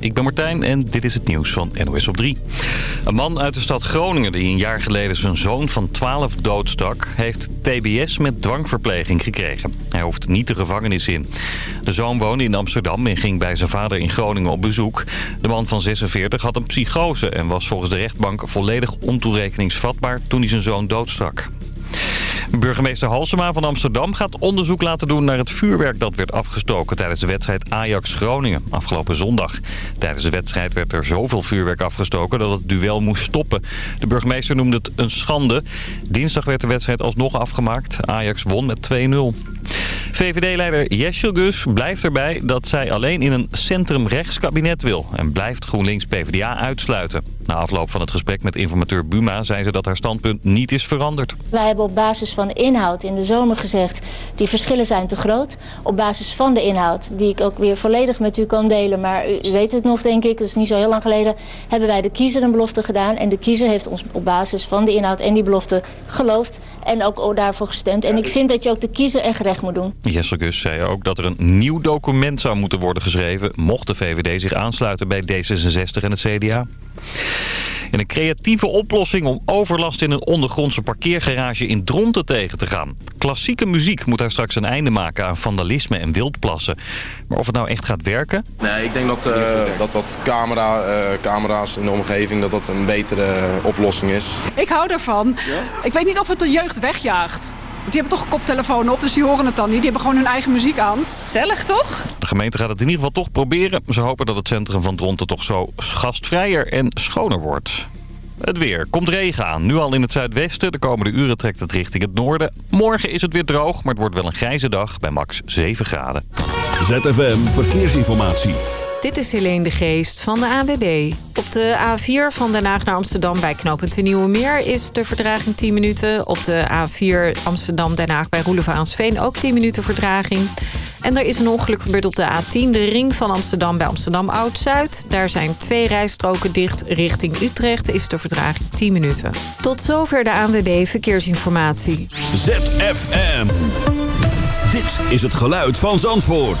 Ik ben Martijn en dit is het nieuws van NOS op 3. Een man uit de stad Groningen die een jaar geleden zijn zoon van 12 doodstak... heeft TBS met dwangverpleging gekregen. Hij hoeft niet de gevangenis in. De zoon woonde in Amsterdam en ging bij zijn vader in Groningen op bezoek. De man van 46 had een psychose en was volgens de rechtbank volledig ontoerekeningsvatbaar toen hij zijn zoon doodstak. Burgemeester Halsema van Amsterdam gaat onderzoek laten doen naar het vuurwerk dat werd afgestoken tijdens de wedstrijd Ajax-Groningen afgelopen zondag. Tijdens de wedstrijd werd er zoveel vuurwerk afgestoken dat het duel moest stoppen. De burgemeester noemde het een schande. Dinsdag werd de wedstrijd alsnog afgemaakt. Ajax won met 2-0. VVD-leider Jesje Gus blijft erbij dat zij alleen in een centrum-rechtskabinet wil... en blijft GroenLinks-PVDA uitsluiten. Na afloop van het gesprek met informateur Buma zei ze dat haar standpunt niet is veranderd. Wij hebben op basis van de inhoud in de zomer gezegd... die verschillen zijn te groot. Op basis van de inhoud, die ik ook weer volledig met u kan delen... maar u weet het nog, denk ik, dat is niet zo heel lang geleden... hebben wij de kiezer een belofte gedaan. En de kiezer heeft ons op basis van de inhoud en die belofte geloofd... en ook daarvoor gestemd. En ik vind dat je ook de kiezer echt recht moet doen. Jesse Gus zei ook dat er een nieuw document zou moeten worden geschreven... mocht de VVD zich aansluiten bij D66 en het CDA. In een creatieve oplossing om overlast in een ondergrondse parkeergarage in Dronten tegen te gaan. Klassieke muziek moet daar straks een einde maken aan vandalisme en wildplassen. Maar of het nou echt gaat werken? Nee, ik denk dat uh, dat, dat camera, uh, camera's in de omgeving dat dat een betere oplossing is. Ik hou ervan. Ja? Ik weet niet of het de jeugd wegjaagt. Die hebben toch een koptelefoon op, dus die horen het dan niet. Die hebben gewoon hun eigen muziek aan. Zellig, toch? De gemeente gaat het in ieder geval toch proberen. Ze hopen dat het centrum van Dronten toch zo gastvrijer en schoner wordt. Het weer. Komt regen aan. Nu al in het zuidwesten. De komende uren trekt het richting het noorden. Morgen is het weer droog, maar het wordt wel een grijze dag bij max 7 graden. ZFM Verkeersinformatie. Dit is Helene de Geest van de AWB. Op de A4 van Den Haag naar Amsterdam bij knooppunt de Nieuwe is de verdraging 10 minuten. Op de A4 Amsterdam-Den Haag bij Roelevaansveen ook 10 minuten verdraging. En er is een ongeluk gebeurd op de A10, de ring van Amsterdam bij Amsterdam Oud-Zuid. Daar zijn twee rijstroken dicht. Richting Utrecht is de verdraging 10 minuten. Tot zover de ANWB Verkeersinformatie. ZFM. Dit is het geluid van Zandvoort.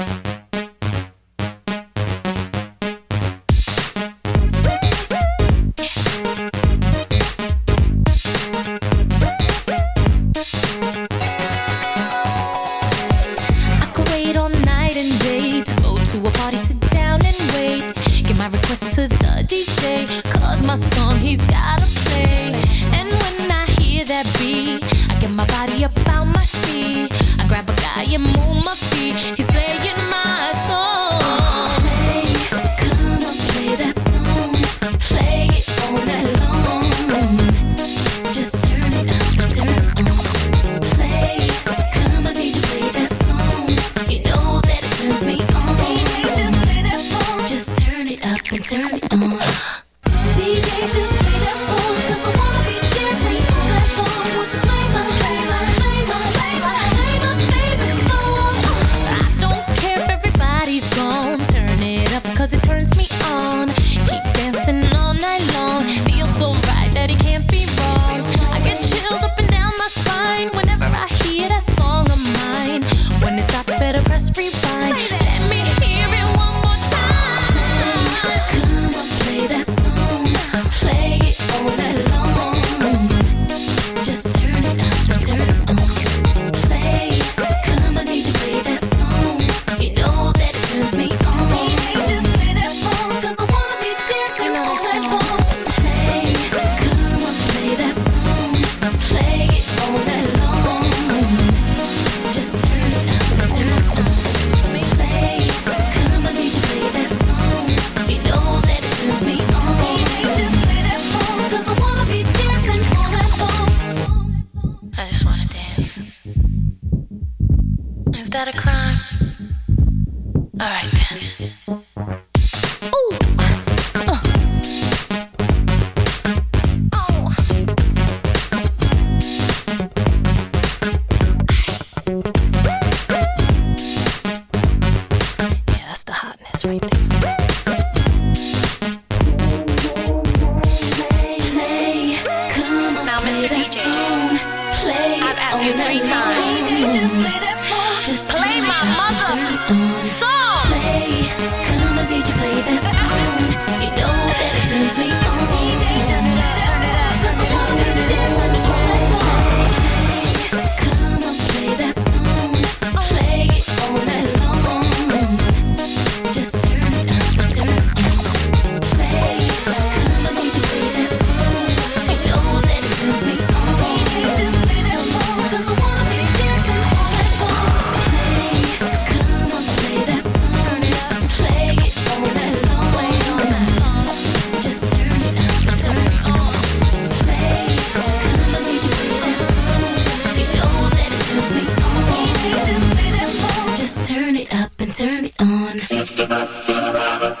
Cinema.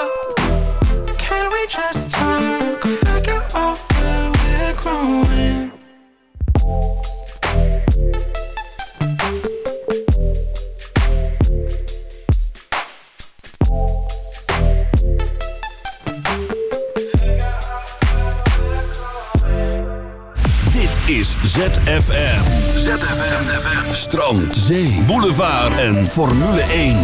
Is ZFM. ZFM. Strand, zee, boulevard en Formule 1.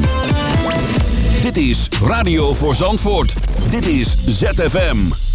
Dit is Radio voor Zandvoort. Dit is ZFM.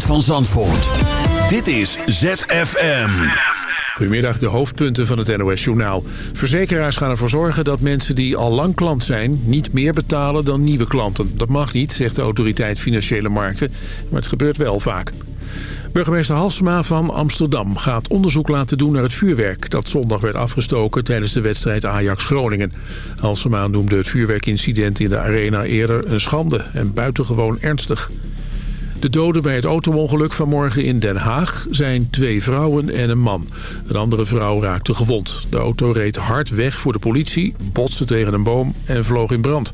Van Zandvoort. Dit is ZFM. Goedemiddag, de hoofdpunten van het NOS-journaal. Verzekeraars gaan ervoor zorgen dat mensen die al lang klant zijn... niet meer betalen dan nieuwe klanten. Dat mag niet, zegt de autoriteit Financiële Markten. Maar het gebeurt wel vaak. Burgemeester Halsema van Amsterdam gaat onderzoek laten doen naar het vuurwerk... dat zondag werd afgestoken tijdens de wedstrijd Ajax-Groningen. Halsema noemde het vuurwerkincident in de arena eerder een schande en buitengewoon ernstig. De doden bij het autoongeluk vanmorgen in Den Haag zijn twee vrouwen en een man. Een andere vrouw raakte gewond. De auto reed hard weg voor de politie, botste tegen een boom en vloog in brand.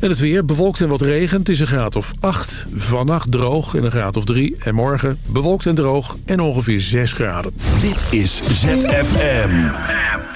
En het weer bewolkt en wat regen. Het is een graad of 8. Vannacht droog en een graad of 3. En morgen bewolkt en droog en ongeveer 6 graden. Dit is ZFM.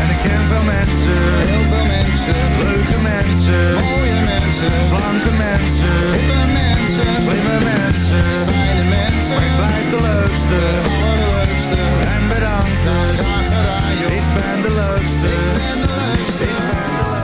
En ik ken veel mensen. Heel veel mensen. Leuke mensen. Mooie mensen. Slanke mensen. Hippe mensen. Slimme mensen. Fijne mensen. Maar ik blijf de leukste. De leukste. En bedankt dus. Ik ben de leukste. Ik ben de leukste. Ik ben de leukste.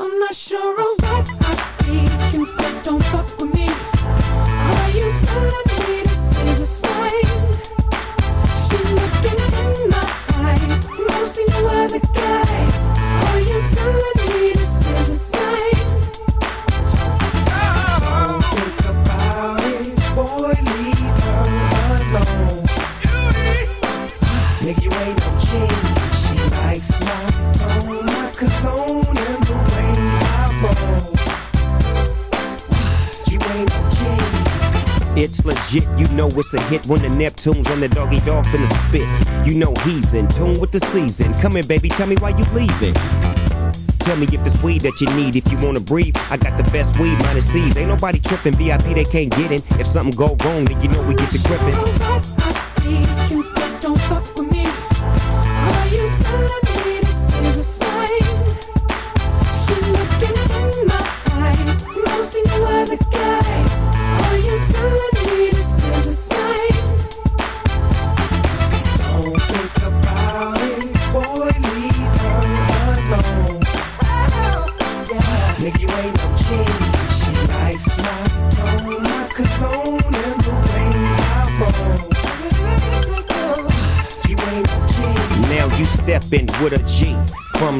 legit, you know it's a hit when the Neptunes and the doggy dog finna spit. You know he's in tune with the season. Come here, baby, tell me why you leaving. Tell me if it's weed that you need. If you wanna breathe, I got the best weed, minus C's. Ain't nobody tripping, VIP they can't get in. If something go wrong, then you know we get to gripping. I see. Cupid, don't fuck with me. Are you telling me this is a sign? She's looking in my eyes. No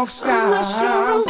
rock star.